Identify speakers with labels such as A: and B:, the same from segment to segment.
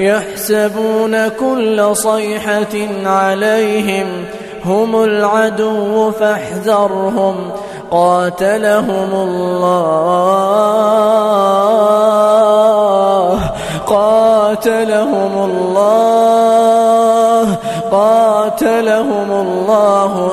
A: يحسبون كل صيحة عليهم هم العدو فاحذرهم قاتلهم الله قاتلهم الله قاتلهم الله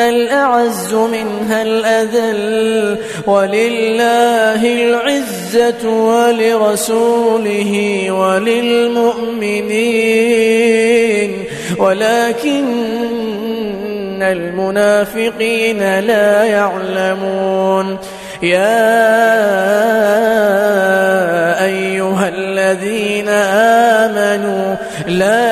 A: الأعز منها الأذل ولله العزة ولرسوله وللمؤمنين. ولكن المنافقين لا يعلمون. يا أيها الذين آمنوا لا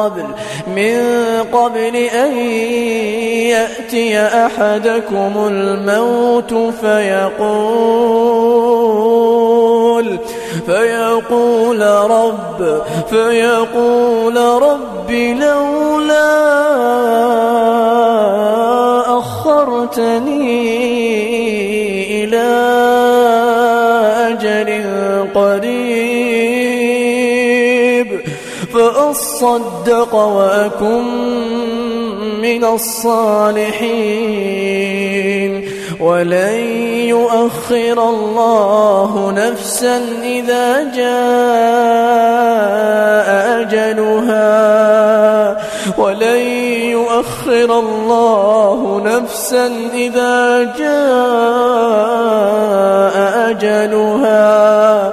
A: قبل من قبل أن يأتي أحدكم الموت فيقول فيقول رب فيقول رب لولا أخرتني إلى فأصدق وأكن من الصالحين ولن يؤخر الله نفسا إذا جاء أجلها ولن يؤخر الله نفسا إذا جاء أجلها